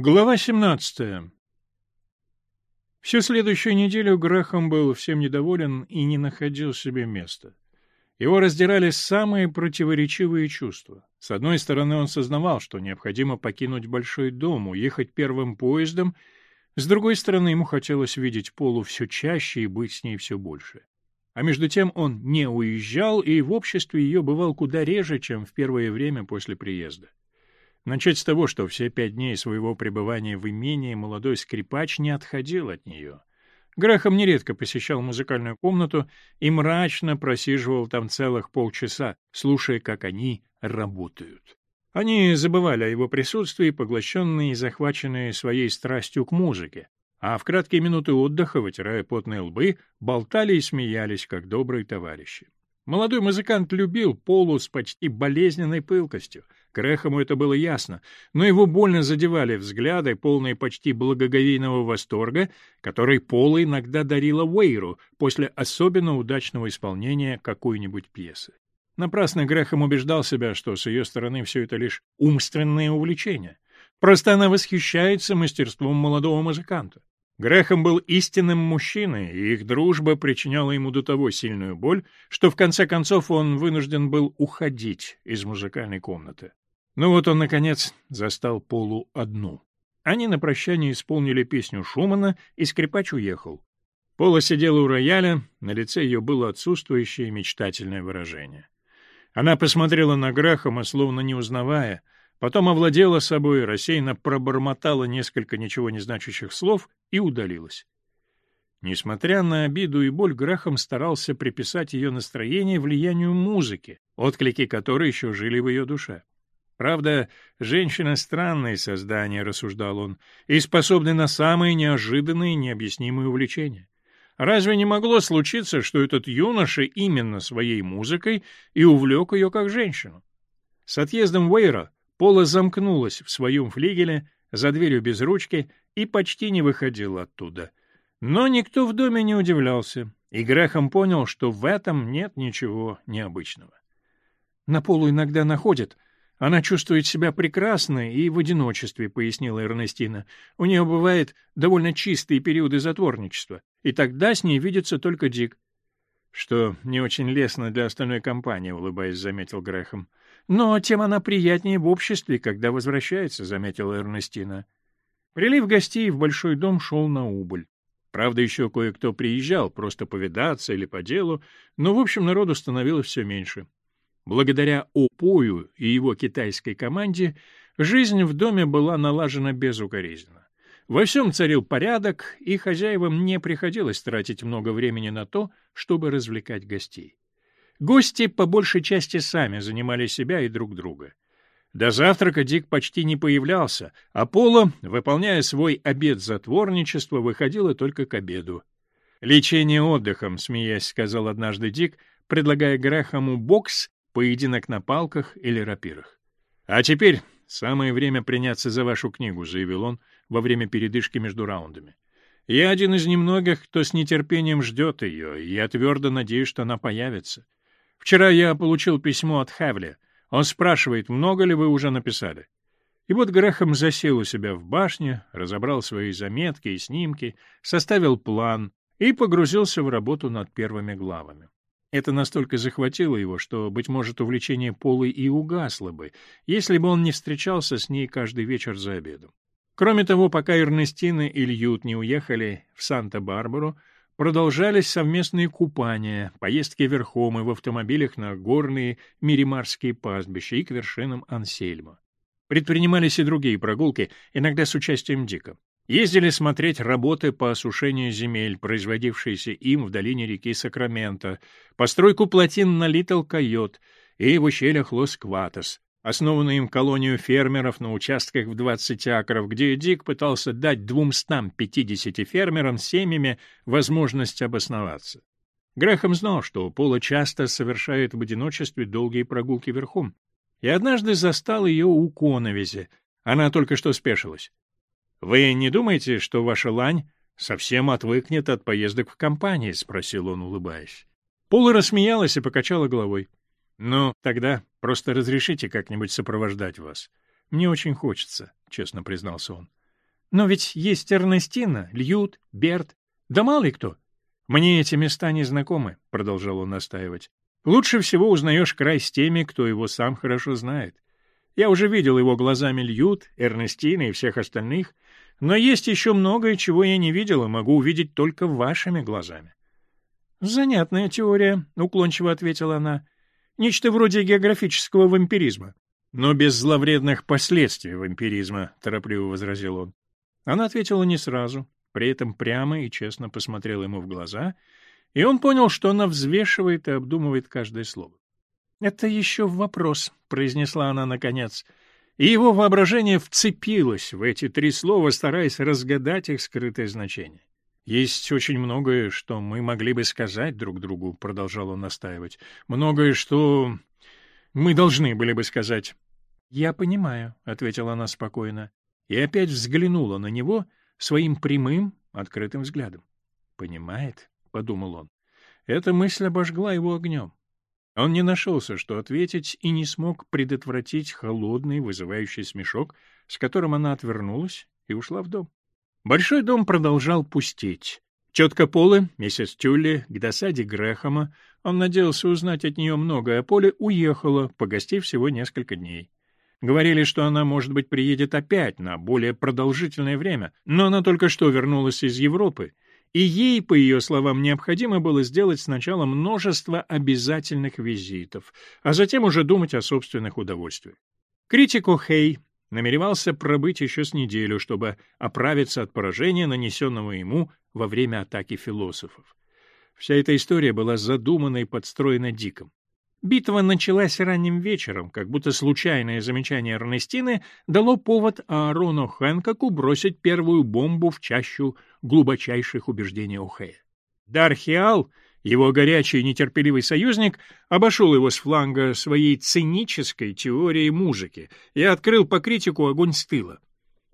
Глава 17. Всю следующую неделю Грэхэм был всем недоволен и не находил себе места. Его раздирали самые противоречивые чувства. С одной стороны, он сознавал, что необходимо покинуть большой дом, уехать первым поездом, с другой стороны, ему хотелось видеть Полу все чаще и быть с ней все больше. А Начать с того, что все пять дней своего пребывания в имении молодой скрипач не отходил от нее. Грахам нередко посещал музыкальную комнату и мрачно просиживал там целых полчаса, слушая, как они работают. Они забывали о его присутствии, поглощенные и захваченные своей страстью к музыке, а в краткие минуты отдыха, вытирая потные лбы, болтали и смеялись, как добрые товарищи. Молодой музыкант любил Полу с почти болезненной пылкостью — Грэхому это было ясно, но его больно задевали взгляды, полные почти благоговейного восторга, который Пола иногда дарила Уэйру после особенно удачного исполнения какой-нибудь пьесы. Напрасно Грэхэм убеждал себя, что с ее стороны все это лишь умственное увлечение. Просто она восхищается мастерством молодого музыканта. Грехом был истинным мужчиной, и их дружба причиняла ему до того сильную боль, что в конце концов он вынужден был уходить из музыкальной комнаты. Ну вот он, наконец, застал Полу одну. Они на прощание исполнили песню Шумана, и скрипач уехал. Пола сидела у рояля, на лице ее было отсутствующее мечтательное выражение. Она посмотрела на Грахама, словно не узнавая, потом овладела собой, рассеянно пробормотала несколько ничего не значащих слов и удалилась. Несмотря на обиду и боль, Грахам старался приписать ее настроение влиянию музыки, отклики которой еще жили в ее душе. Правда, женщина — странное создание, — рассуждал он, — и способны на самые неожиданные необъяснимые увлечения. Разве не могло случиться, что этот юноша именно своей музыкой и увлек ее как женщину? С отъездом Уэйра Пола замкнулась в своем флигеле за дверью без ручки и почти не выходила оттуда. Но никто в доме не удивлялся, и Грехом понял, что в этом нет ничего необычного. — На полу иногда находят, — она чувствует себя прекрасно и в одиночестве, пояснила Эрнестина. У нее бывают довольно чистые периоды затворничества, и тогда с ней видится только Дик. Что не очень лестно для остальной компании, улыбаясь, заметил Грехом. Но тем она приятнее в обществе, когда возвращается, заметила Эрнестина. Прилив гостей в большой дом шел на убыль. Правда, еще кое-кто приезжал, просто повидаться или по делу, но в общем народу становилось все меньше. Благодаря Опою и его китайской команде жизнь в доме была налажена безукоризненно. Во всем царил порядок, и хозяевам не приходилось тратить много времени на то, чтобы развлекать гостей. Гости по большей части сами занимали себя и друг друга. До завтрака Дик почти не появлялся, а Пола, выполняя свой обед затворничества, выходила только к обеду. «Лечение отдыхом», — смеясь сказал однажды Дик, предлагая Грэхэму бокс поединок на палках или рапирах. «А теперь самое время приняться за вашу книгу», — заявил он во время передышки между раундами. «Я один из немногих, кто с нетерпением ждет ее, и я твердо надеюсь, что она появится. Вчера я получил письмо от Хавля. Он спрашивает, много ли вы уже написали. И вот Грахам засел у себя в башне, разобрал свои заметки и снимки, составил план и погрузился в работу над первыми главами. Это настолько захватило его, что, быть может, увлечение полы и угасло бы, если бы он не встречался с ней каждый вечер за обедом. Кроме того, пока Эрнестина и Льют не уехали в Санта-Барбару, продолжались совместные купания, поездки верхом и в автомобилях на горные Миримарские пастбища и к вершинам Ансельма. Предпринимались и другие прогулки, иногда с участием Дика. Ездили смотреть работы по осушению земель, производившиеся им в долине реки Сакрамента, постройку плотин на Литл Койот и в ущельях Лос-Кватос, основанную им колонию фермеров на участках в 20 акров, где Дик пытался дать 250 фермерам семьями возможность обосноваться. Грехом знал, что Пола часто совершает в одиночестве долгие прогулки верхом, и однажды застал ее у коновизи. Она только что спешилась. «Вы не думаете, что ваша лань совсем отвыкнет от поездок в компании?» — спросил он, улыбаясь. Пола рассмеялась и покачала головой. «Ну, тогда просто разрешите как-нибудь сопровождать вас. Мне очень хочется», — честно признался он. «Но ведь есть Эрнестина, Льют, Берт, да мало ли кто. Мне эти места не знакомы», — продолжал он настаивать. «Лучше всего узнаешь край с теми, кто его сам хорошо знает. Я уже видел его глазами Льют, Эрнестина и всех остальных, но есть еще многое, чего я не видел и могу увидеть только вашими глазами. «Занятная теория», — уклончиво ответила она. «Нечто вроде географического вампиризма». «Но без зловредных последствий вампиризма», — торопливо возразил он. Она ответила не сразу, при этом прямо и честно посмотрела ему в глаза, и он понял, что она взвешивает и обдумывает каждое слово. «Это еще вопрос», — произнесла она наконец и его воображение вцепилось в эти три слова, стараясь разгадать их скрытое значение. «Есть очень многое, что мы могли бы сказать друг другу», — продолжал он настаивать. «Многое, что мы должны были бы сказать». «Я понимаю», — ответила она спокойно, и опять взглянула на него своим прямым, открытым взглядом. «Понимает», — подумал он. Эта мысль обожгла его огнем. Он не нашелся, что ответить, и не смог предотвратить холодный, вызывающий смешок, с которым она отвернулась и ушла в дом. Большой дом продолжал пустеть. Четко Полы, миссис Тюлли, к досаде Грэхэма, он надеялся узнать от нее многое, а Поле уехала, погостив всего несколько дней. Говорили, что она, может быть, приедет опять на более продолжительное время, но она только что вернулась из Европы и ей, по ее словам, необходимо было сделать сначала множество обязательных визитов, а затем уже думать о собственных удовольствиях. Критику Хей намеревался пробыть еще с неделю, чтобы оправиться от поражения, нанесенного ему во время атаки философов. Вся эта история была задумана и подстроена Диком. Битва началась ранним вечером, как будто случайное замечание Эрнестины дало повод Аарону Хэнкоку бросить первую бомбу в чащу глубочайших убеждений Охея. Дархиал, его горячий и нетерпеливый союзник, обошел его с фланга своей цинической теорией музыки и открыл по критику огонь с тыла.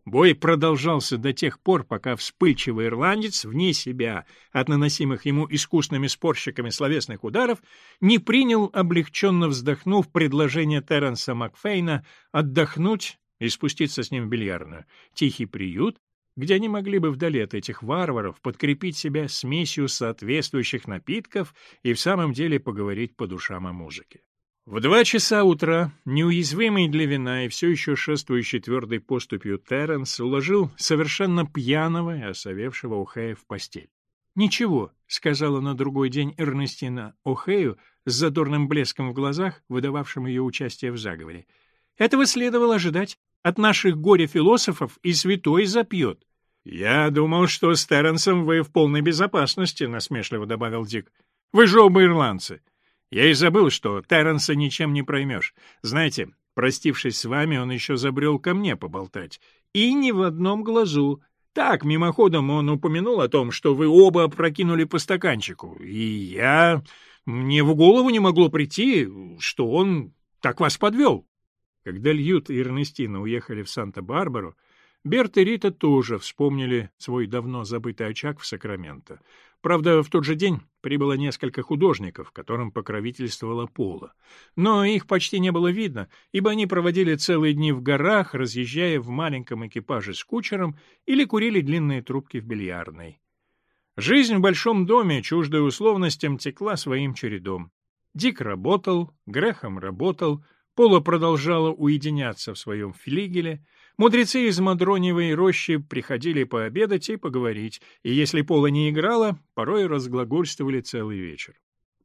Бой продолжался до тех пор, пока вспыльчивый ирландец, вне себя от наносимых ему искусными спорщиками словесных ударов, не принял, облегченно вздохнув, предложение Терренса Макфейна отдохнуть и спуститься с ним в бильярдную. Тихий приют, где они могли бы вдали от этих варваров подкрепить себя смесью соответствующих напитков и в самом деле поговорить по душам о музыке. В два часа утра, неуязвимый для вина и все еще шествующий твердой поступью Терренс уложил совершенно пьяного и осовевшего Охея в постель. «Ничего», — сказала на другой день Эрнестина Охею с задорным блеском в глазах, выдававшим ее участие в заговоре. «Этого следовало ожидать. От наших горе-философов и святой запьет». «Я думал, что с Терренсом вы в полной безопасности», — насмешливо добавил Дик. «Вы же оба ирландцы». Я и забыл, что Терренса ничем не проймешь. Знаете, простившись с вами, он еще забрел ко мне поболтать. И ни в одном глазу. Так, мимоходом он упомянул о том, что вы оба опрокинули по стаканчику. И я... Мне в голову не могло прийти, что он так вас подвел. Когда Льют и Эрнестина уехали в Санта-Барбару, Берт и Рита тоже вспомнили свой давно забытый очаг в Сакраменто. Правда, в тот же день прибыло несколько художников, которым покровительствовала Пола. Но их почти не было видно, ибо они проводили целые дни в горах, разъезжая в маленьком экипаже с кучером или курили длинные трубки в бильярдной. Жизнь в большом доме, чуждая условностям, текла своим чередом. Дик работал, Грехом работал, Пола продолжала уединяться в своем флигеле — Мудрецы из Мадроневой рощи приходили пообедать и поговорить, и если Пола не играла, порой разглагольствовали целый вечер.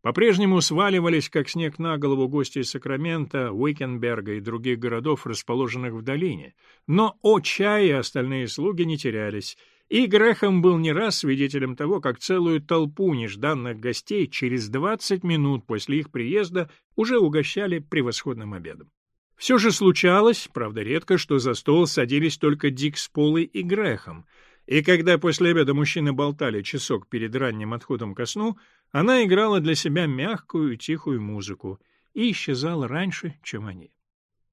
По-прежнему сваливались, как снег на голову, гости из Сакрамента, Уикенберга и других городов, расположенных в долине. Но о чае остальные слуги не терялись, и Грехом был не раз свидетелем того, как целую толпу нежданных гостей через 20 минут после их приезда уже угощали превосходным обедом. Все же случалось, правда редко, что за стол садились только Дик с Полой и Грехом, и когда после обеда мужчины болтали часок перед ранним отходом ко сну, она играла для себя мягкую и тихую музыку и исчезала раньше, чем они.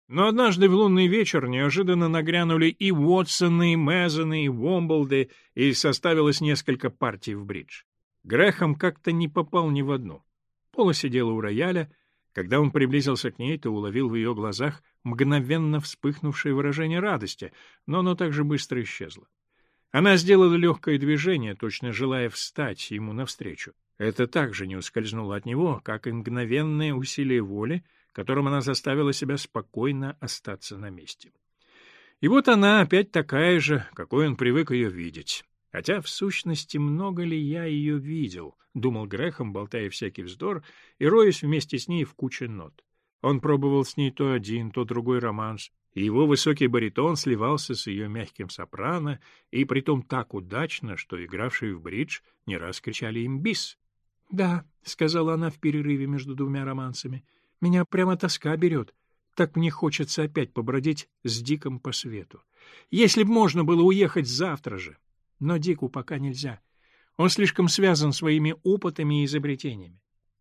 Но однажды в лунный вечер неожиданно нагрянули и Уотсоны, и Мезоны, и Уомблды, и составилось несколько партий в бридж. Грехом как-то не попал ни в одну. Пола сидела у рояля, когда он приблизился к ней, то уловил в ее глазах мгновенно вспыхнувшее выражение радости, но оно также быстро исчезло. Она сделала легкое движение, точно желая встать ему навстречу. Это также не ускользнуло от него, как и мгновенное усилие воли, которым она заставила себя спокойно остаться на месте. И вот она опять такая же, какой он привык ее видеть. Хотя, в сущности, много ли я ее видел, — думал Грехом, болтая всякий вздор, и роясь вместе с ней в куче нот. Он пробовал с ней то один, то другой романс, и его высокий баритон сливался с ее мягким сопрано, и притом так удачно, что игравшие в бридж не раз кричали им «бис». — Да, — сказала она в перерыве между двумя романсами, — меня прямо тоска берет. Так мне хочется опять побродить с Диком по свету. Если б можно было уехать завтра же! — но Дику пока нельзя. Он слишком связан своими опытами и изобретениями.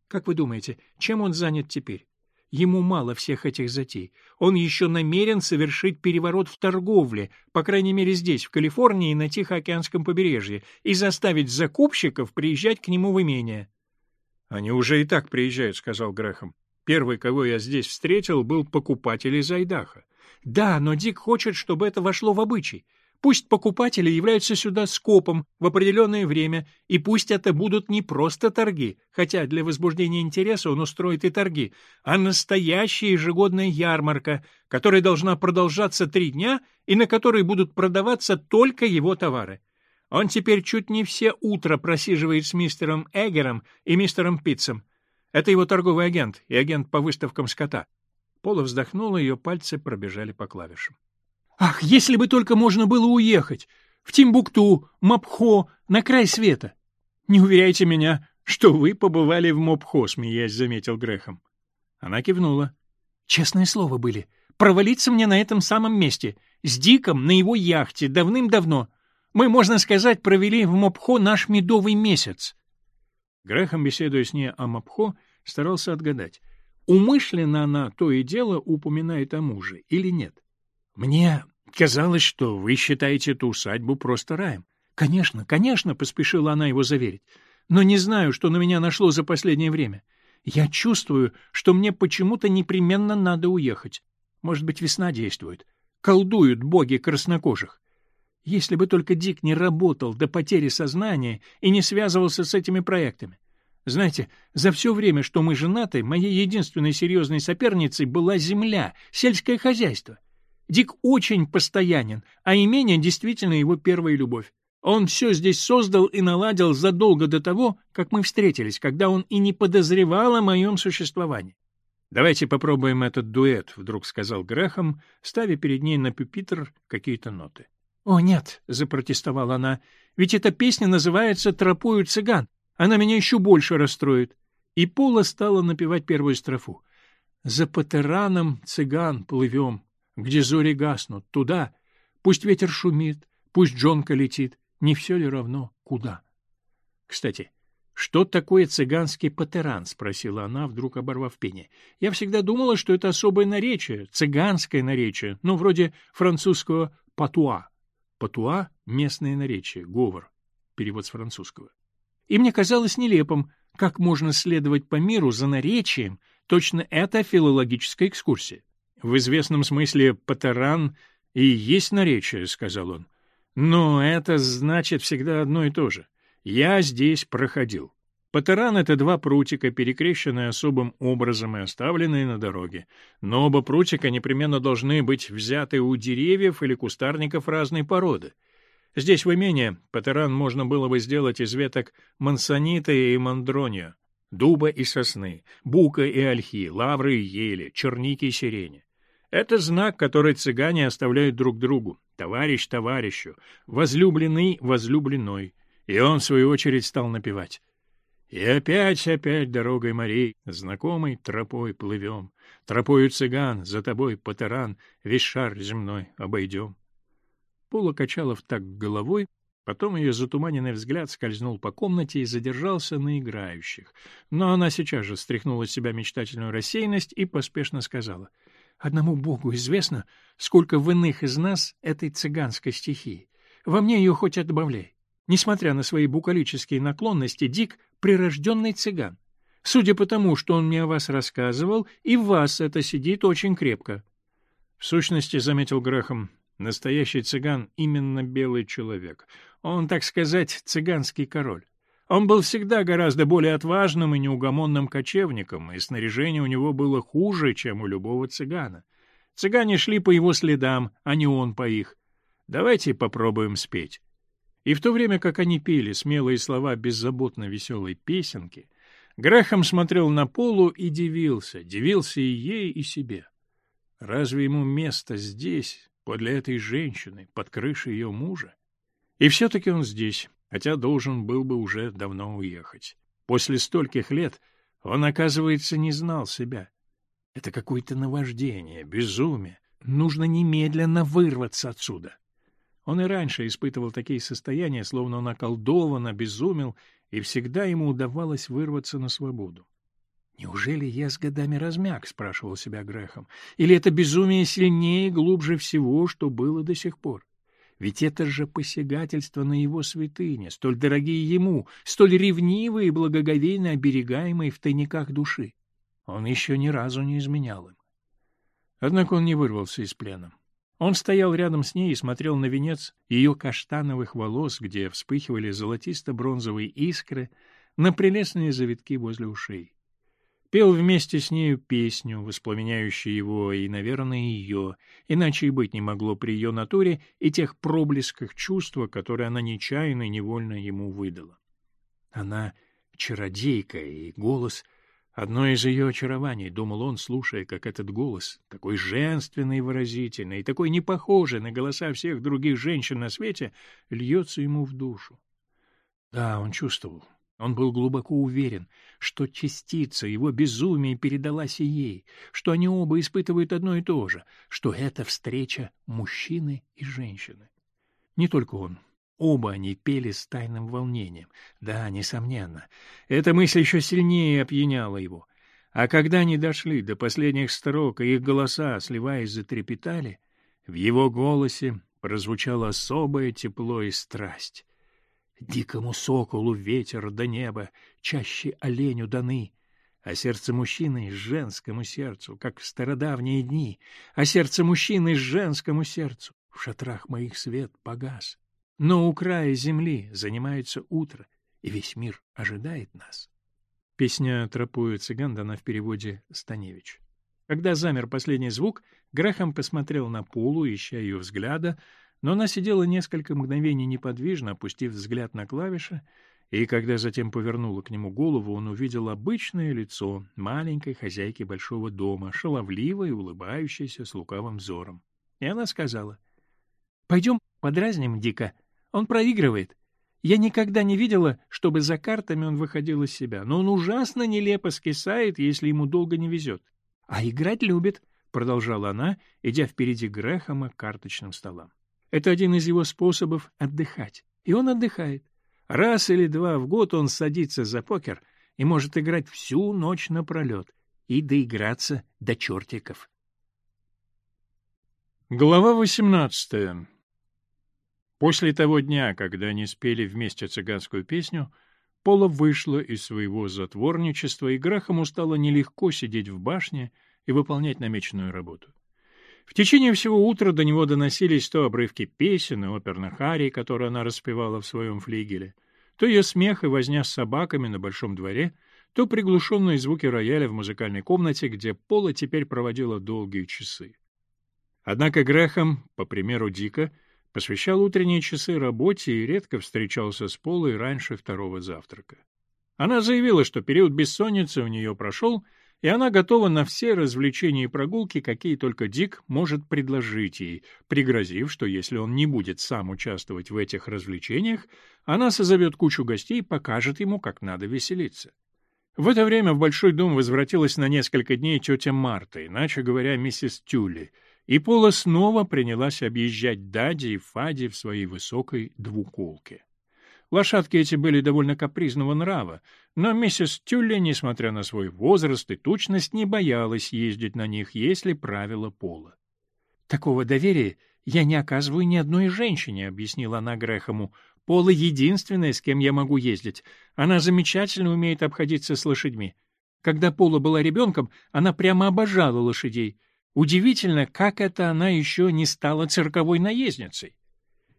Как вы думаете, чем он занят теперь? Ему мало всех этих затей. Он еще намерен совершить переворот в торговле, по крайней мере здесь, в Калифорнии и на Тихоокеанском побережье, и заставить закупщиков приезжать к нему в имение. — Они уже и так приезжают, — сказал Грэхэм. Первый, кого я здесь встретил, был покупатель из Айдаха. Да, но Дик хочет, чтобы это вошло в обычай. Пусть покупатели являются сюда скопом в определенное время, и пусть это будут не просто торги, хотя для возбуждения интереса он устроит и торги, а настоящая ежегодная ярмарка, которая должна продолжаться три дня и на которой будут продаваться только его товары. Он теперь чуть не все утро просиживает с мистером Эггером и мистером Питцем. Это его торговый агент и агент по выставкам скота. Пола вздохнула, ее пальцы пробежали по клавишам. Ах, если бы только можно было уехать! В Тимбукту, Мопхо, на край света! Не уверяйте меня, что вы побывали в Мопхо, смеясь, заметил Грехом. Она кивнула. Честное слово были. Провалиться мне на этом самом месте, с Диком на его яхте, давным-давно. Мы, можно сказать, провели в Мопхо наш медовый месяц. Грехом, беседуя с ней о Мопхо, старался отгадать, умышленно она то и дело упоминает о муже или нет. Мне казалось, что вы считаете эту усадьбу просто раем. Конечно, конечно, поспешила она его заверить. Но не знаю, что на меня нашло за последнее время. Я чувствую, что мне почему-то непременно надо уехать. Может быть, весна действует. Колдуют боги краснокожих. Если бы только Дик не работал до потери сознания и не связывался с этими проектами. Знаете, за все время, что мы женаты, моей единственной серьезной соперницей была земля, сельское хозяйство. Дик очень постоянен, а имение действительно его первая любовь. Он все здесь создал и наладил задолго до того, как мы встретились, когда он и не подозревал о моем существовании. «Давайте попробуем этот дуэт», — вдруг сказал Грехом, ставя перед ней на пюпитр какие-то ноты. «О, нет», — запротестовала она, — «ведь эта песня называется «Тропою цыган». Она меня еще больше расстроит». И Пола стала напевать первую строфу. «За патераном цыган плывем, где зори гаснут, туда. Пусть ветер шумит, пусть джонка летит, не все ли равно куда? Кстати, что такое цыганский патеран? — спросила она, вдруг оборвав пение. Я всегда думала, что это особое наречие, цыганское наречие, ну, вроде французского патуа. Патуа — местное наречие, говор, перевод с французского. И мне казалось нелепым, как можно следовать по миру за наречием, точно это филологическая экскурсия. В известном смысле «патеран» и есть наречие, — сказал он. Но это значит всегда одно и то же. Я здесь проходил. Патеран — это два прутика, перекрещенные особым образом и оставленные на дороге. Но оба прутика непременно должны быть взяты у деревьев или кустарников разной породы. Здесь в имении патеран можно было бы сделать из веток мансонита и мандрония, дуба и сосны, бука и ольхи, лавры и ели, черники и сирени. Это знак, который цыгане оставляют друг другу, товарищ товарищу, возлюбленный возлюбленной. И он, в свою очередь, стал напевать. И опять, опять дорогой морей, знакомой тропой плывем, Тропою цыган, за тобой патеран, весь шар земной обойдем. Пола Качалов так головой, потом ее затуманенный взгляд скользнул по комнате и задержался на играющих. Но она сейчас же стряхнула с себя мечтательную рассеянность и поспешно сказала — Одному Богу известно, сколько в иных из нас этой цыганской стихии. Во мне ее хоть отбавляй. Несмотря на свои букалические наклонности, Дик — прирожденный цыган. Судя по тому, что он мне о вас рассказывал, и в вас это сидит очень крепко. — В сущности, — заметил Грахам, — настоящий цыган — именно белый человек. Он, так сказать, цыганский король. Он был всегда гораздо более отважным и неугомонным кочевником, и снаряжение у него было хуже, чем у любого цыгана. Цыгане шли по его следам, а не он по их. «Давайте попробуем спеть». И в то время, как они пели смелые слова беззаботно веселой песенки, Грехом смотрел на Полу и дивился, дивился и ей, и себе. Разве ему место здесь, подле этой женщины, под крышей ее мужа? И все-таки он здесь, хотя должен был бы уже давно уехать. После стольких лет он, оказывается, не знал себя. Это какое-то наваждение, безумие. Нужно немедленно вырваться отсюда. Он и раньше испытывал такие состояния, словно он околдован, обезумел, и всегда ему удавалось вырваться на свободу. «Неужели я с годами размяк?» — спрашивал себя Грехом. «Или это безумие сильнее и глубже всего, что было до сих пор?» Ведь это же посягательство на его святыни, столь дорогие ему, столь ревнивые и благоговейно оберегаемые в тайниках души. Он еще ни разу не изменял им. Однако он не вырвался из плена. Он стоял рядом с ней и смотрел на венец ее каштановых волос, где вспыхивали золотисто-бронзовые искры, на прелестные завитки возле ушей пел вместе с нею песню, воспламеняющую его и, наверное, ее, иначе и быть не могло при ее натуре и тех проблесках чувства, которые она нечаянно и невольно ему выдала. Она чародейка, и голос — одно из ее очарований, — думал он, слушая, как этот голос, такой женственный и выразительный, и такой непохожий на голоса всех других женщин на свете, льется ему в душу. Да, он чувствовал, он был глубоко уверен, что частица его безумия передалась и ей, что они оба испытывают одно и то же, что это встреча мужчины и женщины. Не только он. Оба они пели с тайным волнением. Да, несомненно. Эта мысль еще сильнее опьяняла его. А когда они дошли до последних строк, и их голоса, сливаясь, затрепетали, в его голосе прозвучало особое тепло и страсть. Дикому соколу ветер до неба, чаще оленю даны, а сердце мужчины — женскому сердцу, как в стародавние дни, а сердце мужчины — женскому сердцу. В шатрах моих свет погас. Но у края земли занимается утро, и весь мир ожидает нас. Песня «Тропую цыган» дана в переводе «Станевич». Когда замер последний звук, Грахам посмотрел на полу, ища ее взгляда, но она сидела несколько мгновений неподвижно, опустив взгляд на клавиши, и когда затем повернула к нему голову, он увидел обычное лицо маленькой хозяйки большого дома, шаловливой и улыбающейся с лукавым взором. И она сказала, «Пойдем подразним Дика. Он проигрывает. Я никогда не видела, чтобы за картами он выходил из себя, но он ужасно нелепо скисает, если ему долго не везет. А играть любит», — продолжала она, идя впереди Грэхэма к карточным столам. Это один из его способов отдыхать. И он отдыхает. Раз или два в год он садится за покер и может играть всю ночь напролет и доиграться до чертиков. Глава 18. После того дня, когда они спели вместе цыганскую песню, Пола вышла из своего затворничества, и Грахаму стало нелегко сидеть в башне и выполнять намеченную работу. В течение всего утра до него доносились то обрывки песен и оперных арий, которые она распевала в своем флигеле, то ее смех и возня с собаками на большом дворе, то приглушенные звуки рояля в музыкальной комнате, где Пола теперь проводила долгие часы. Однако Грехом, по примеру Дика, посвящал утренние часы работе и редко встречался с Полой раньше второго завтрака. Она заявила, что период бессонницы у нее прошел — и она готова на все развлечения и прогулки, какие только Дик может предложить ей, пригрозив, что если он не будет сам участвовать в этих развлечениях, она созовет кучу гостей и покажет ему, как надо веселиться. В это время в Большой дом возвратилась на несколько дней тетя Марта, иначе говоря, миссис Тюли, и Пола снова принялась объезжать Дади и Фади в своей высокой двуколке. Лошадки эти были довольно капризного нрава, но миссис Тюлли, несмотря на свой возраст и тучность, не боялась ездить на них, если правило пола. «Такого доверия я не оказываю ни одной женщине», — объяснила она Грэхому. «Пола единственная, с кем я могу ездить. Она замечательно умеет обходиться с лошадьми. Когда Пола была ребенком, она прямо обожала лошадей. Удивительно, как это она еще не стала цирковой наездницей»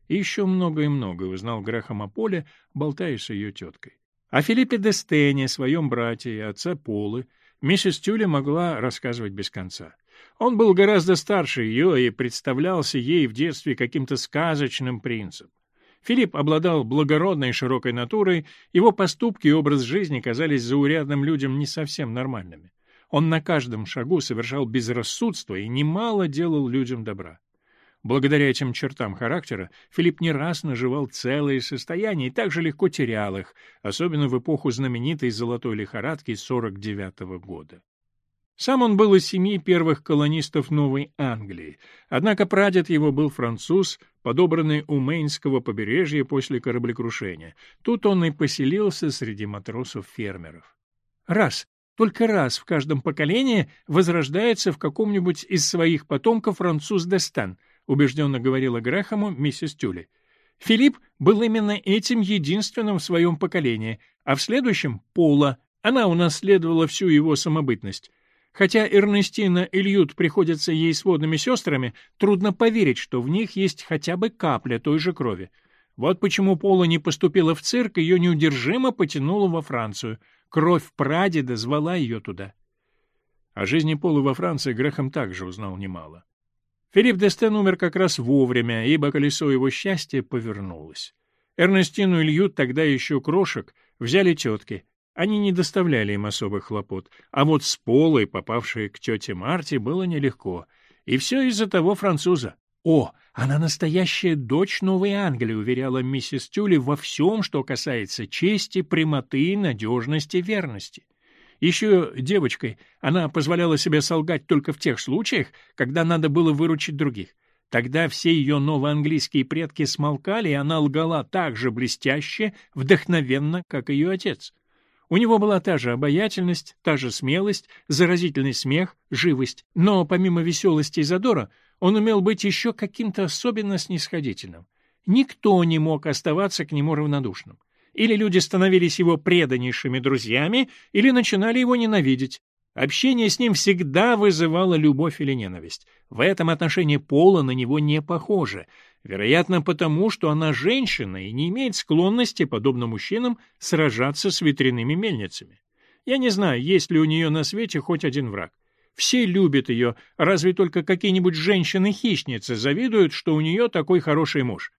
и еще и многое узнал Грехом о Поле, болтая с ее теткой. О Филиппе Стене, своем брате и отце Полы, миссис Тюли могла рассказывать без конца. Он был гораздо старше ее и представлялся ей в детстве каким-то сказочным принцем. Филипп обладал благородной и широкой натурой, его поступки и образ жизни казались заурядным людям не совсем нормальными. Он на каждом шагу совершал безрассудство и немало делал людям добра. Благодаря этим чертам характера Филипп не раз наживал целые состояния и также легко терял их, особенно в эпоху знаменитой «золотой лихорадки» 49 -го года. Сам он был из семьи первых колонистов Новой Англии, однако прадед его был француз, подобранный у Мейнского побережья после кораблекрушения. Тут он и поселился среди матросов-фермеров. Раз, только раз в каждом поколении возрождается в каком-нибудь из своих потомков француз Дестан — убежденно говорила Грэхэму миссис Тюли. Филипп был именно этим единственным в своем поколении, а в следующем — Пола. Она унаследовала всю его самобытность. Хотя Эрнестина и Льют приходятся ей сводными сестрами, трудно поверить, что в них есть хотя бы капля той же крови. Вот почему Пола не поступила в цирк, ее неудержимо потянуло во Францию. Кровь прадеда звала ее туда. О жизни Полы во Франции Грехом также узнал немало. Филипп Дестен умер как раз вовремя, ибо колесо его счастья повернулось. Эрнестину и Илью, тогда еще крошек, взяли тетки. Они не доставляли им особых хлопот, а вот с Полой, попавшей к тете Марте, было нелегко. И все из-за того француза. «О, она настоящая дочь Новой Англии», — уверяла миссис Тюли во всем, что касается чести, прямоты, надежности, верности. Еще девочкой она позволяла себе солгать только в тех случаях, когда надо было выручить других. Тогда все ее новоанглийские предки смолкали, и она лгала так же блестяще, вдохновенно, как ее отец. У него была та же обаятельность, та же смелость, заразительный смех, живость, но помимо веселости и задора он умел быть еще каким-то особенно снисходительным. Никто не мог оставаться к нему равнодушным. Или люди становились его преданнейшими друзьями, или начинали его ненавидеть. Общение с ним всегда вызывало любовь или ненависть. В этом отношении Пола на него не похоже. Вероятно, потому, что она женщина и не имеет склонности, подобно мужчинам, сражаться с ветряными мельницами. Я не знаю, есть ли у нее на свете хоть один враг. Все любят ее, разве только какие-нибудь женщины-хищницы завидуют, что у нее такой хороший муж.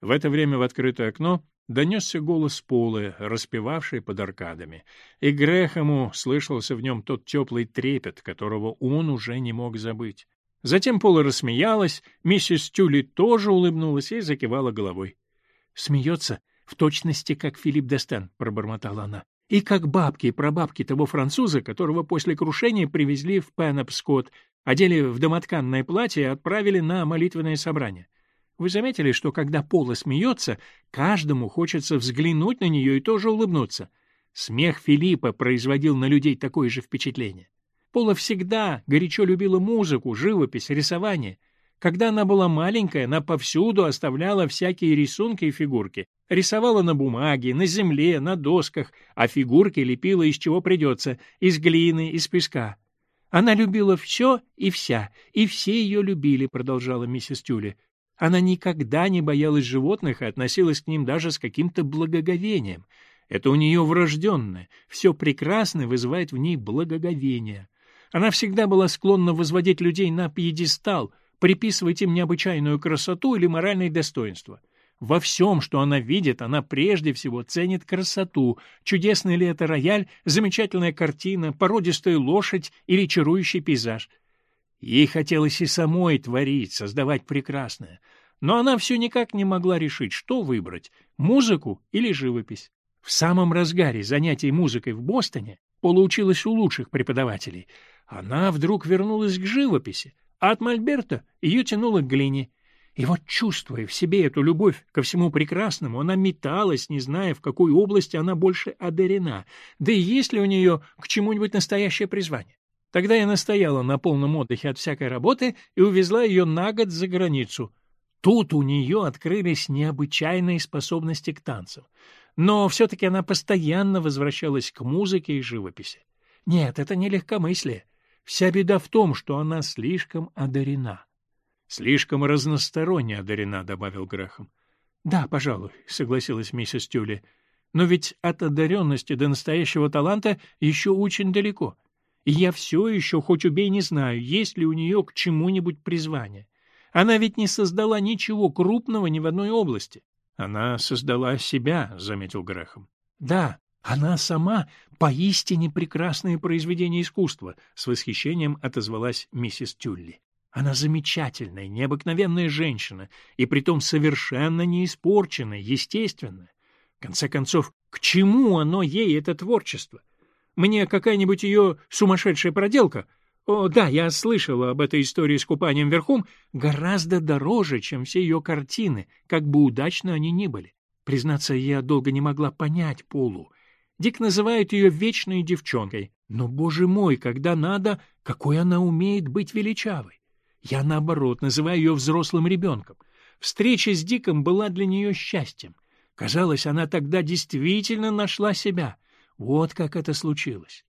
В это время в открытое окно донесся голос Полы, распевавший под аркадами, и Грехому слышался в нем тот теплый трепет, которого он уже не мог забыть. Затем Пола рассмеялась, миссис Тюли тоже улыбнулась и закивала головой. — Смеется в точности, как Филипп Дестен, — пробормотала она. — И как бабки и прабабки того француза, которого после крушения привезли в Пенопскот, одели в домотканное платье и отправили на молитвенное собрание. — вы заметили, что когда Пола смеется, каждому хочется взглянуть на нее и тоже улыбнуться? Смех Филиппа производил на людей такое же впечатление. Пола всегда горячо любила музыку, живопись, рисование. Когда она была маленькая, она повсюду оставляла всякие рисунки и фигурки. Рисовала на бумаге, на земле, на досках, а фигурки лепила из чего придется, из глины, из песка. Она любила все и вся, и все ее любили, продолжала миссис Тюли. Она никогда не боялась животных и относилась к ним даже с каким-то благоговением. Это у нее врожденное. Все прекрасное вызывает в ней благоговение. Она всегда была склонна возводить людей на пьедестал, приписывать им необычайную красоту или моральное достоинство. Во всем, что она видит, она прежде всего ценит красоту, чудесный ли это рояль, замечательная картина, породистая лошадь или чарующий пейзаж. Ей хотелось и самой творить, создавать прекрасное. Но она все никак не могла решить, что выбрать — музыку или живопись. В самом разгаре занятий музыкой в Бостоне Пола у лучших преподавателей. Она вдруг вернулась к живописи, а от Мольберта ее тянуло к глине. И вот, чувствуя в себе эту любовь ко всему прекрасному, она металась, не зная, в какой области она больше одарена, да и есть ли у нее к чему-нибудь настоящее призвание. Тогда я настояла на полном отдыхе от всякой работы и увезла ее на год за границу. Тут у нее открылись необычайные способности к танцам. Но все-таки она постоянно возвращалась к музыке и живописи. Нет, это не легкомыслие. Вся беда в том, что она слишком одарена. — Слишком разносторонне одарена, — добавил Грахам. — Да, пожалуй, — согласилась миссис Тюли. — Но ведь от одаренности до настоящего таланта еще очень далеко. — и я все еще, хоть убей, не знаю, есть ли у нее к чему-нибудь призвание. Она ведь не создала ничего крупного ни в одной области. Она создала себя, — заметил Грехом. Да, она сама поистине прекрасное произведение искусства, — с восхищением отозвалась миссис Тюлли. Она замечательная, необыкновенная женщина, и притом совершенно не испорченная, естественная. В конце концов, к чему оно ей, это творчество? Мне какая-нибудь ее сумасшедшая проделка — о, да, я слышала об этой истории с купанием верхом гораздо дороже, чем все ее картины, как бы удачно они ни были. Признаться, я долго не могла понять Полу. Дик называет ее вечной девчонкой. Но, боже мой, когда надо, какой она умеет быть величавой. Я, наоборот, называю ее взрослым ребенком. Встреча с Диком была для нее счастьем. Казалось, она тогда действительно нашла себя. Вот как это случилось.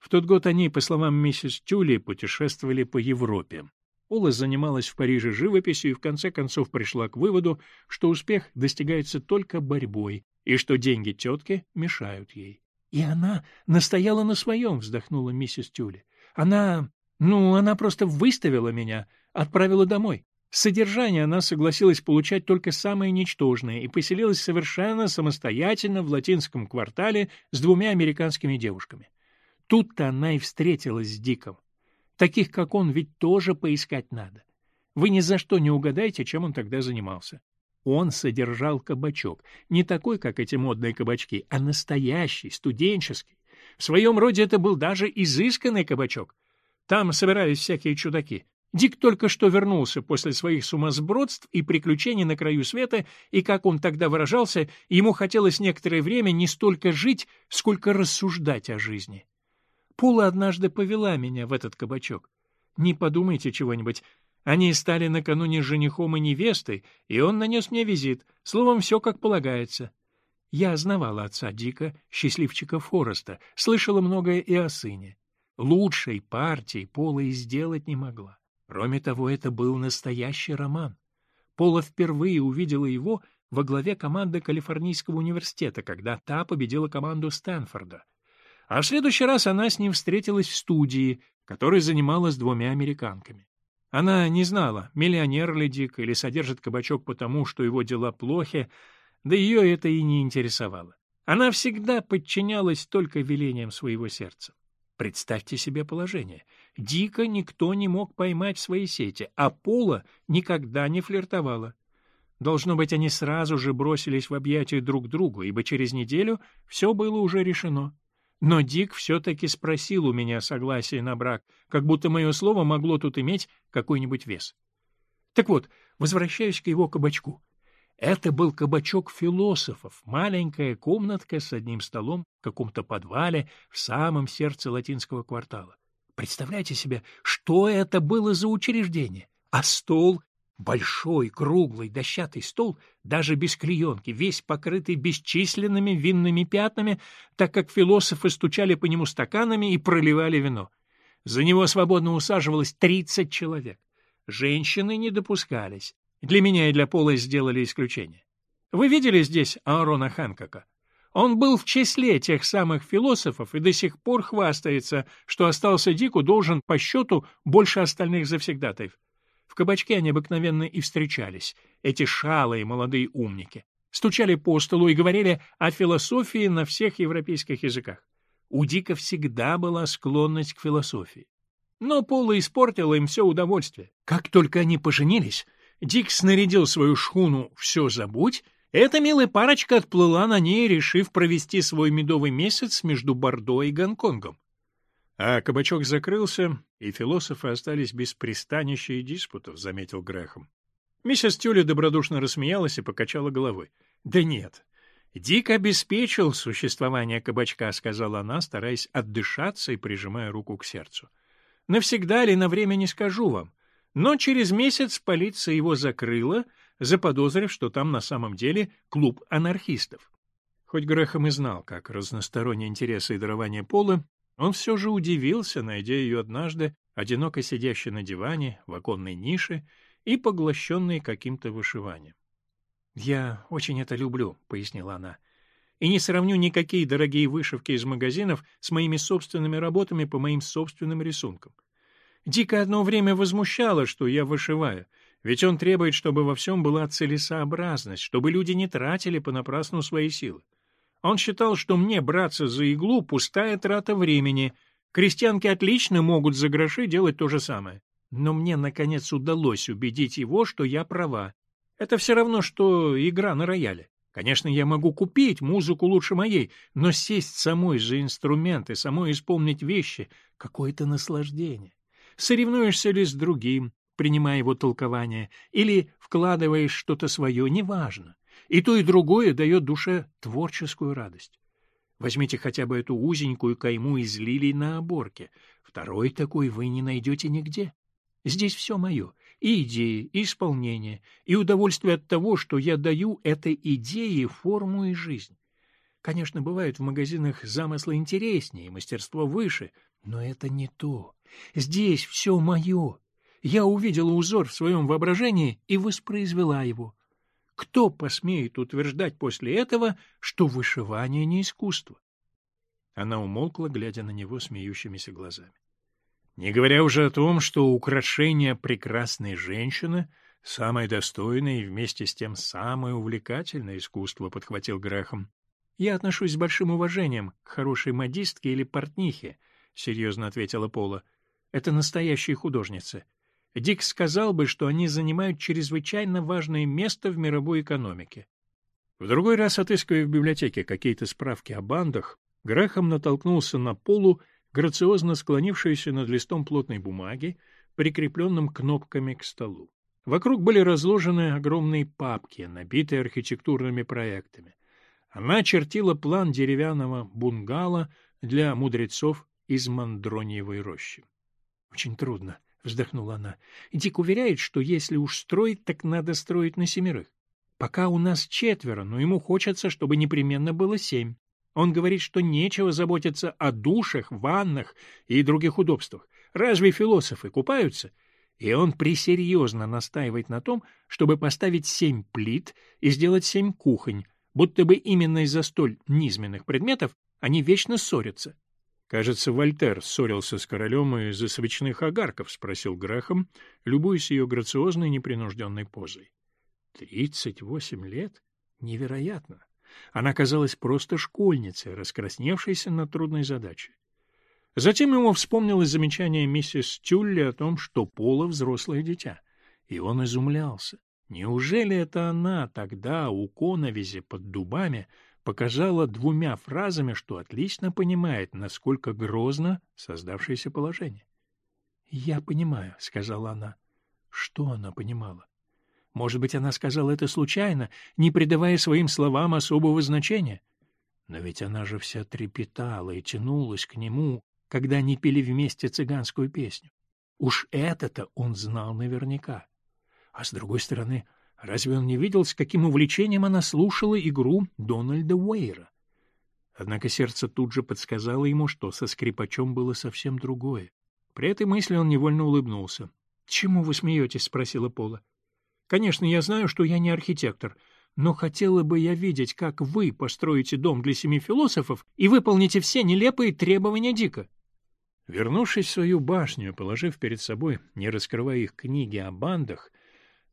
В тот год они, по словам миссис Тюли, путешествовали по Европе. Ола занималась в Париже живописью и в конце концов пришла к выводу, что успех достигается только борьбой и что деньги тетки мешают ей. «И она настояла на своем», — вздохнула миссис Тюли. «Она... ну, она просто выставила меня, отправила домой. Содержание она согласилась получать только самое ничтожное и поселилась совершенно самостоятельно в латинском квартале с двумя американскими девушками. Тут-то она и встретилась с Диком. Таких, как он, ведь тоже поискать надо. Вы ни за что не угадаете, чем он тогда занимался. Он содержал кабачок, не такой, как эти модные кабачки, а настоящий, студенческий. В своем роде это был даже изысканный кабачок. Там собирались всякие чудаки. Дик только что вернулся после своих сумасбродств и приключений на краю света, и, как он тогда выражался, ему хотелось некоторое время не столько жить, сколько рассуждать о жизни. Пола однажды повела меня в этот кабачок. Не подумайте чего-нибудь. Они стали накануне женихом и невестой, и он нанес мне визит. Словом, все как полагается. Я знавала отца Дика, счастливчика Фореста, слышала многое и о сыне. Лучшей партии Пола и сделать не могла. Кроме того, это был настоящий роман. Пола впервые увидела его во главе команды Калифорнийского университета, когда та победила команду Стэнфорда. А в следующий раз она с ним встретилась в студии, которой занималась двумя американками. Она не знала, миллионер ли Дик или содержит кабачок потому, что его дела плохи, да ее это и не интересовало. Она всегда подчинялась только велениям своего сердца. Представьте себе положение. Дика никто не мог поймать в свои сети, а Пола никогда не флиртовала. Должно быть, они сразу же бросились в объятия друг другу, ибо через неделю все было уже решено. Но Дик все-таки спросил у меня согласие на брак, как будто мое слово могло тут иметь какой-нибудь вес. Так вот, возвращаюсь к его кабачку. Это был кабачок философов, маленькая комнатка с одним столом в каком-то подвале в самом сердце латинского квартала. Представляете себе, что это было за учреждение? А стол, большой, круглый, дощатый стол, даже без клеенки, весь покрытый бесчисленными винными пятнами, так как философы стучали по нему стаканами и проливали вино. За него свободно усаживалось 30 человек. Женщины не допускались. Для меня и для Пола сделали исключение. Вы видели здесь Аарона Ханкока? Он был в числе тех самых философов и до сих пор хвастается, что остался Дику должен по счету больше остальных завсегдатаев. В кабачке они обыкновенно и встречались, эти шалые молодые умники. Стучали по столу и говорили о философии на всех европейских языках. У Дика всегда была склонность к философии. Но Пола испортила им все удовольствие. Как только они поженились, Дик снарядил свою шхуну «Все забудь», эта милая парочка отплыла на ней, решив провести свой медовый месяц между Бордо и Гонконгом. А кабачок закрылся, и философы остались без пристанища и диспутов, — заметил Грэхом. Миссис Тюли добродушно рассмеялась и покачала головой. — Да нет. Дик обеспечил существование кабачка, — сказала она, стараясь отдышаться и прижимая руку к сердцу. — Навсегда ли на время не скажу вам. — но через месяц полиция его закрыла, заподозрив, что там на самом деле клуб анархистов. Хоть Грехом и знал, как разносторонние интересы и дарование пола, он все же удивился, найдя ее однажды, одиноко сидящей на диване, в оконной нише и поглощенной каким-то вышиванием. «Я очень это люблю», — пояснила она, — «и не сравню никакие дорогие вышивки из магазинов с моими собственными работами по моим собственным рисункам. Дика одно время возмущало, что я вышиваю, ведь он требует, чтобы во всем была целесообразность, чтобы люди не тратили понапрасну свои силы. Он считал, что мне браться за иглу — пустая трата времени. Крестьянки отлично могут за гроши делать то же самое. Но мне, наконец, удалось убедить его, что я права. Это все равно, что игра на рояле. Конечно, я могу купить музыку лучше моей, но сесть самой за инструмент и самой исполнить вещи — какое-то наслаждение соревнуешься ли с другим, принимая его толкование, или вкладываешь что-то свое, неважно. И то, и другое дает душе творческую радость. Возьмите хотя бы эту узенькую кайму из лилий на оборке. Второй такой вы не найдете нигде. Здесь все мое — и идеи, и исполнение, и удовольствие от того, что я даю этой идее форму и жизнь. Конечно, бывают в магазинах замыслы интереснее, мастерство выше, но это не то. Здесь все мое. Я увидела узор в своем воображении и воспроизвела его. Кто посмеет утверждать после этого, что вышивание не искусство? Она умолкла, глядя на него смеющимися глазами. Не говоря уже о том, что украшение прекрасной женщины — самое достойное и вместе с тем самое увлекательное искусство, — подхватил Грахам. Я отношусь с большим уважением к хорошей модистке или портнихе, — серьезно ответила Пола. Это настоящие художницы. Дик сказал бы, что они занимают чрезвычайно важное место в мировой экономике. В другой раз, отыскивая в библиотеке какие-то справки о бандах, Грахам натолкнулся на полу, грациозно склонившуюся над листом плотной бумаги, прикрепленным кнопками к столу. Вокруг были разложены огромные папки, набитые архитектурными проектами. Она чертила план деревянного бунгало для мудрецов из Мандрониевой рощи. Очень трудно, вздохнула она. Дик уверяет, что если уж строить, так надо строить на семерых. Пока у нас четверо, но ему хочется, чтобы непременно было семь. Он говорит, что нечего заботиться о душах, ваннах и других удобствах. Разве философы купаются? И он присерьезно настаивает на том, чтобы поставить семь плит и сделать семь кухонь, будто бы именно из-за столь низменных предметов они вечно ссорятся. Кажется, Вольтер ссорился с королем из-за свечных огарков, — спросил Грехом, любуясь ее грациозной непринужденной позой. Тридцать восемь лет? Невероятно! Она казалась просто школьницей, раскрасневшейся на трудной задаче. Затем ему вспомнилось замечание миссис Тюлли о том, что Пола — взрослое дитя, и он изумлялся. Неужели это она тогда у коновизи под дубами показала двумя фразами, что отлично понимает, насколько грозно создавшееся положение. «Я понимаю», — сказала она. Что она понимала? Может быть, она сказала это случайно, не придавая своим словам особого значения? Но ведь она же вся трепетала и тянулась к нему, когда они пели вместе цыганскую песню. Уж это-то он знал наверняка. А с другой стороны, Разве он не видел, с каким увлечением она слушала игру Дональда Уэйра? Однако сердце тут же подсказало ему, что со скрипачом было совсем другое. При этой мысли он невольно улыбнулся. «Чему вы смеетесь?» — спросила Пола. «Конечно, я знаю, что я не архитектор, но хотела бы я видеть, как вы построите дом для семи философов и выполните все нелепые требования Дика». Вернувшись в свою башню, положив перед собой, не раскрывая их книги о бандах,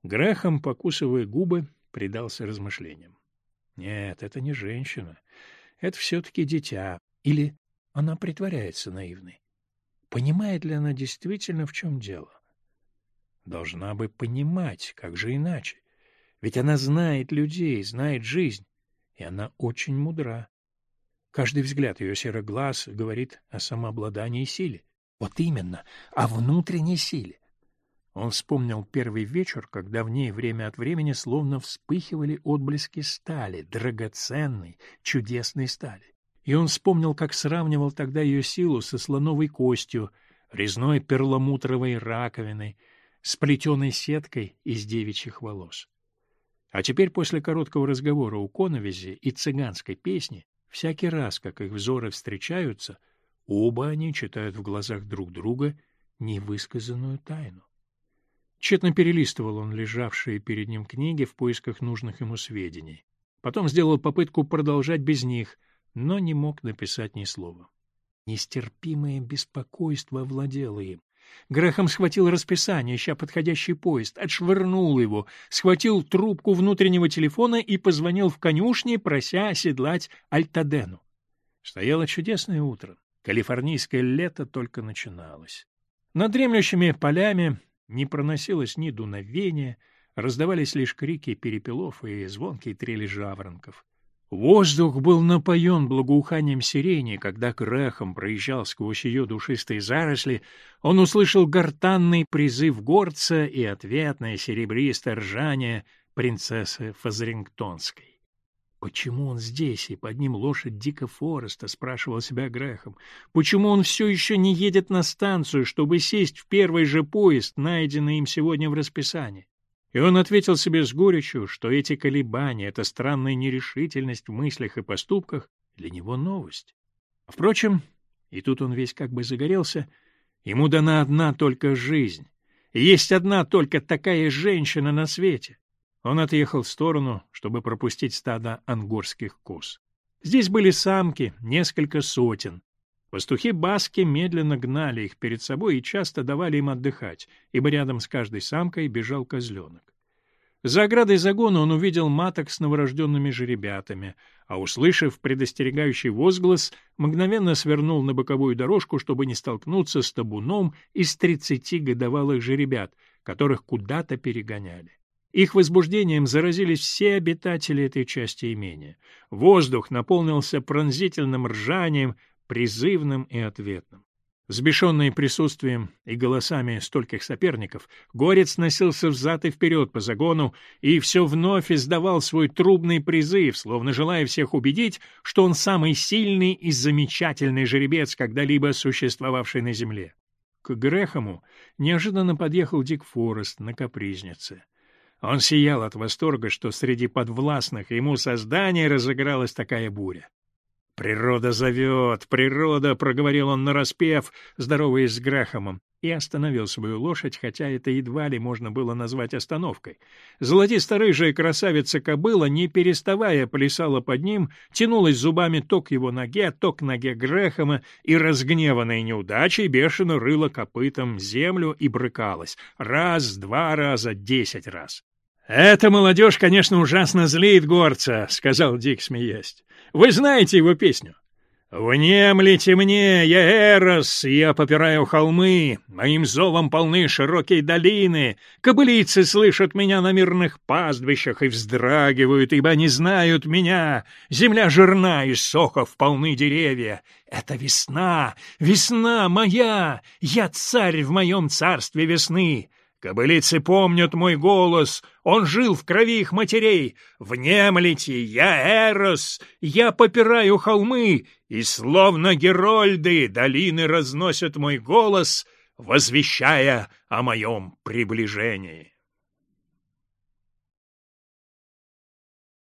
Грехом, покусывая губы, предался размышлениям. Нет, это не женщина. Это все-таки дитя. Или она притворяется наивной. Понимает ли она действительно, в чем дело? Должна бы понимать, как же иначе. Ведь она знает людей, знает жизнь, и она очень мудра. Каждый взгляд ее серых глаз говорит о самообладании силе. Вот именно, о внутренней силе. Он вспомнил первый вечер, когда в ней время от времени словно вспыхивали отблески стали, драгоценной, чудесной стали. И он вспомнил, как сравнивал тогда ее силу со слоновой костью, резной перламутровой раковиной, сплетенной сеткой из девичьих волос. А теперь после короткого разговора у коновизе и цыганской песни, всякий раз, как их взоры встречаются, оба они читают в глазах друг друга невысказанную тайну. Тщетно перелистывал он лежавшие перед ним книги в поисках нужных ему сведений. Потом сделал попытку продолжать без них, но не мог написать ни слова. Нестерпимое беспокойство овладело им. Грехом схватил расписание, ища подходящий поезд, отшвырнул его, схватил трубку внутреннего телефона и позвонил в конюшни, прося оседлать Альтадену. Стояло чудесное утро. Калифорнийское лето только начиналось. Над дремлющими полями не проносилось ни дуновения, раздавались лишь крики перепелов и звонкие трели жаворонков. Воздух был напоен благоуханием сирени, когда крахом проезжал сквозь ее душистые заросли, он услышал гортанный призыв горца и ответное серебристое ржание принцессы Фазрингтонской. Почему он здесь, и под ним лошадь Дика Фореста, спрашивал себя Грехом. Почему он все еще не едет на станцию, чтобы сесть в первый же поезд, найденный им сегодня в расписании? И он ответил себе с горечью, что эти колебания, эта странная нерешительность в мыслях и поступках для него новость. Впрочем, и тут он весь как бы загорелся, ему дана одна только жизнь. Есть одна только такая женщина на свете. Он отъехал в сторону, чтобы пропустить стадо ангорских коз. Здесь были самки, несколько сотен. Пастухи-баски медленно гнали их перед собой и часто давали им отдыхать, ибо рядом с каждой самкой бежал козленок. За оградой загона он увидел маток с новорожденными жеребятами, а, услышав предостерегающий возглас, мгновенно свернул на боковую дорожку, чтобы не столкнуться с табуном из тридцати годовалых жеребят, которых куда-то перегоняли. Их возбуждением заразились все обитатели этой части имения. Воздух наполнился пронзительным ржанием, призывным и ответным. Сбешенный присутствием и голосами стольких соперников, горец носился взад и вперед по загону и все вновь издавал свой трубный призыв, словно желая всех убедить, что он самый сильный и замечательный жеребец, когда-либо существовавший на земле. К Грехому неожиданно подъехал Дик Форест на капризнице. Он сиял от восторга, что среди подвластных ему создания разыгралась такая буря. «Природа зовет! Природа!» — проговорил он нараспев, здороваясь с Грахомом, и остановил свою лошадь, хотя это едва ли можно было назвать остановкой. Золотисто-рыжая красавица-кобыла, не переставая, плясала под ним, тянулась зубами то к его ноге, то к ноге Грахома, и, разгневанная неудачей, бешено рыла копытом землю и брыкалась. Раз, два раза, десять раз. «Эта молодежь, конечно, ужасно злит горца», — сказал Дик, смеясь. «Вы знаете его песню?» «Внемлите мне, я Эрос, я попираю холмы, моим зовом полны широкие долины, кобылицы слышат меня на мирных пастбищах и вздрагивают, ибо не знают меня, земля жирна и сохов полны деревья, это весна, весна моя, я царь в моем царстве весны». Кобылицы помнят мой голос, он жил в крови их матерей. Внемлите, я Эрос, я попираю холмы, и словно герольды долины разносят мой голос, возвещая о моем приближении.